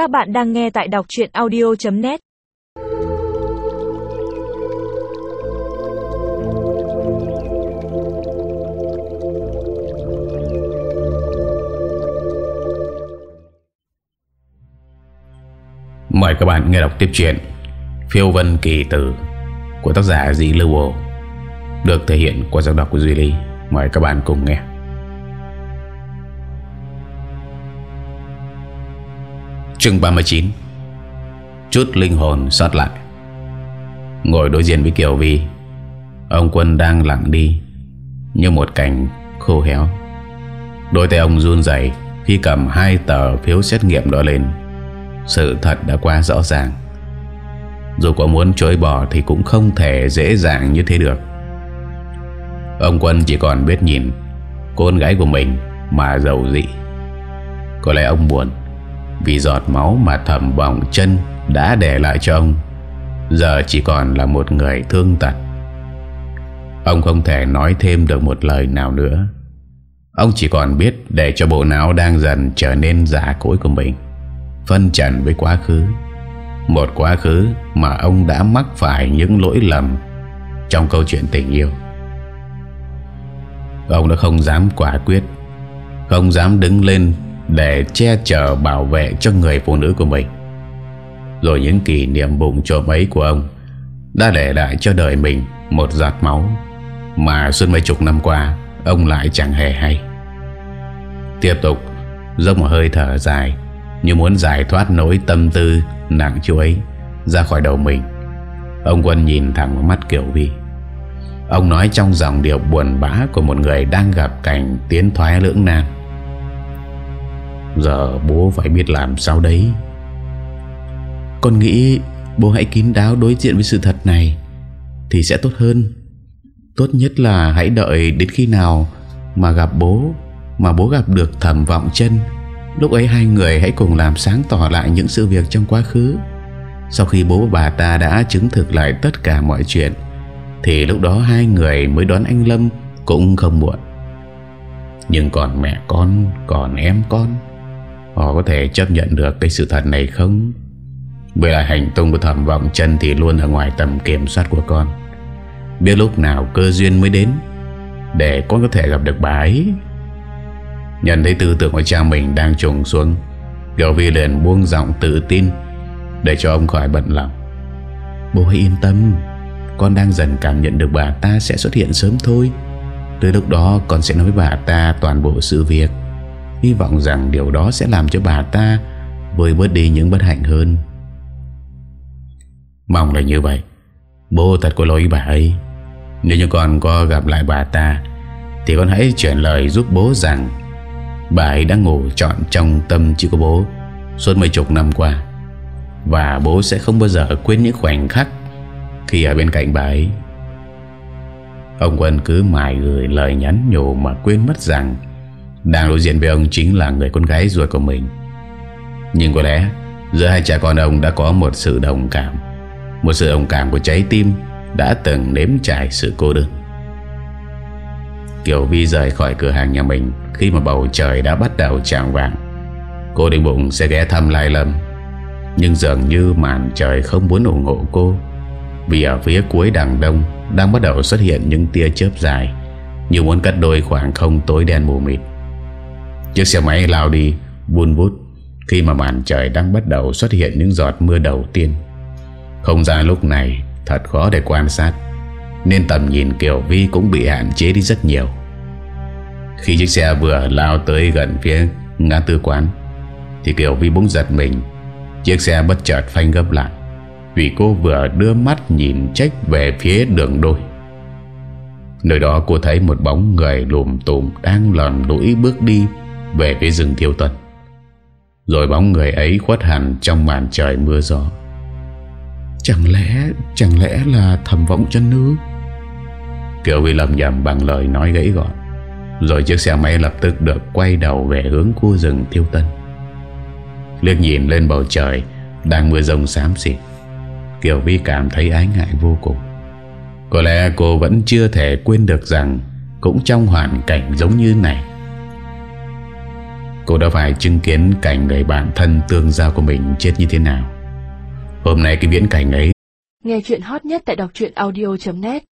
Các bạn đang nghe tại đọc chuyện audio.net Mời các bạn nghe đọc tiếp chuyện Phiêu Vân Kỳ Tử của tác giả Dĩ Lưu Bồ, được thể hiện qua giọng đọc của Duy Ly. Mời các bạn cùng nghe. Chương 39 Chút linh hồn sót lại. Ngồi đối diện với Kiều Vi, Ông Quân đang lặng đi Như một cành khô héo. Đôi tay ông run dày Khi cầm hai tờ phiếu xét nghiệm đó lên. Sự thật đã quá rõ ràng. Dù có muốn chối bỏ Thì cũng không thể dễ dàng như thế được. Ông Quân chỉ còn biết nhìn Con gái của mình Mà giàu dị. Có lẽ ông buồn vì giọt máu mà thầm bỏng chân Đã để lại cho ông. Giờ chỉ còn là một người thương tật. Ông không thể nói thêm được một lời nào nữa. Ông chỉ còn biết Để cho bộ não đang dần trở nên giả cối của mình, Phân trần với quá khứ. Một quá khứ mà ông đã mắc phải những lỗi lầm Trong câu chuyện tình yêu. Ông đã không dám quả quyết, Không dám đứng lên để che chở, bảo vệ cho người phụ nữ của mình. Rồi những kỷ niệm bụng trộm ấy của ông đã để lại cho đời mình một giọt máu mà suốt mấy chục năm qua ông lại chẳng hề hay. Tiếp tục dốc một hơi thở dài như muốn giải thoát nỗi tâm tư nặng chuối ra khỏi đầu mình. Ông Quân nhìn thẳng vào mắt Kiều Vi. Ông nói trong dòng điệu buồn bã của một người đang gặp cảnh tiến thoái lưỡng nan. Giờ bố phải biết làm sao đấy. Con nghĩ bố hãy kín đáo đối diện với sự thật này Thì sẽ tốt hơn. Tốt nhất là hãy đợi đến khi nào Mà gặp bố Mà bố gặp được thẩm vọng chân. Lúc ấy hai người hãy cùng làm sáng tỏ lại những sự việc trong quá khứ. Sau khi bố và bà ta đã chứng thực lại tất cả mọi chuyện Thì lúc đó hai người mới đón anh Lâm cũng không muộn. Nhưng còn mẹ con, còn em con Họ có thể chấp nhận được cái sự thật này không? Với lại hành tung của thẩm vọng chân Thì luôn ở ngoài tầm kiểm soát của con. Biết lúc nào cơ duyên mới đến, Để con có thể gặp được bà ấy. Nhận thấy tư tưởng của cha mình đang trùng xuống, Kiều Vi liền buông giọng tự tin, Để cho ông khỏi bận lòng. Bố hãy yên tâm, Con đang dần cảm nhận được bà ta sẽ xuất hiện sớm thôi. Tới lúc đó con sẽ nói với bà ta toàn bộ sự việc. Hy vọng rằng điều đó sẽ làm cho bà ta Vơi bớt đi những bất hạnh hơn. Mong là như vậy. Bố thật có lỗi bà ấy. Nếu như con có gặp lại bà ta, Thì con hãy chuyển lời giúp bố rằng Bà ấy đã ngủ trọn trong tâm trí của bố Suốt mấy chục năm qua. Và bố sẽ không bao giờ quên những khoảnh khắc Khi ở bên cạnh bà ấy. Ông Quân cứ mãi gửi lời nhắn nhủ mà quên mất rằng đang đối diện với ông chính là người con gái ruột của mình. Nhưng có lẽ, Giữa hai cha con ông đã có một sự đồng cảm. Một sự đồng cảm của trái tim Đã từng nếm trải sự cô đơn. Kiều Vi rời khỏi cửa hàng nhà mình Khi mà bầu trời đã bắt đầu tràng vàng. Cô định bụng sẽ ghé thăm Lai Lâm, Nhưng dường như màn trời không muốn ủng hộ cô, Vì ở phía cuối đằng đông Đang bắt đầu xuất hiện những tia chớp dài, Như muốn cắt đôi khoảng không tối đen mù mịt. Chiếc xe máy lao đi, buôn vút. Khi mà màn trời đang bắt đầu xuất hiện những giọt mưa đầu tiên. Không gian lúc này, Thật khó để quan sát. Nên tầm nhìn Kiều Vi cũng bị hạn chế đi rất nhiều. Khi chiếc xe vừa lao tới gần phía ngã tư quán, Thì Kiều Vi bỗng giật mình. Chiếc xe bất chợt phanh gấp lại, Vì cô vừa đưa mắt nhìn trách về phía đường đôi. Nơi đó cô thấy một bóng người lùm tùm Đang lòn lũi bước đi về phía rừng thiêu tuần. Rồi bóng người ấy khuất hẳn trong màn trời mưa gió. Chẳng lẽ Chẳng lẽ là thầm vọng chân nữ? Kiều Vi lầm nhầm bằng lời nói gãy gọn. Rồi chiếc xe máy lập tức được quay đầu về hướng khu rừng thiêu tân Liếc nhìn lên bầu trời Đang mưa rông xám xịt. Kiều Vi cảm thấy ái ngại vô cùng. Có lẽ cô vẫn chưa thể quên được rằng Cũng trong hoàn cảnh giống như này Cô đã phải chứng kiến cảnh người bạn thân tương giao của mình chết như thế nào. Hôm nay cái viễn cảnh ấy Nghe chuyện hot nhất tại đọc audio.net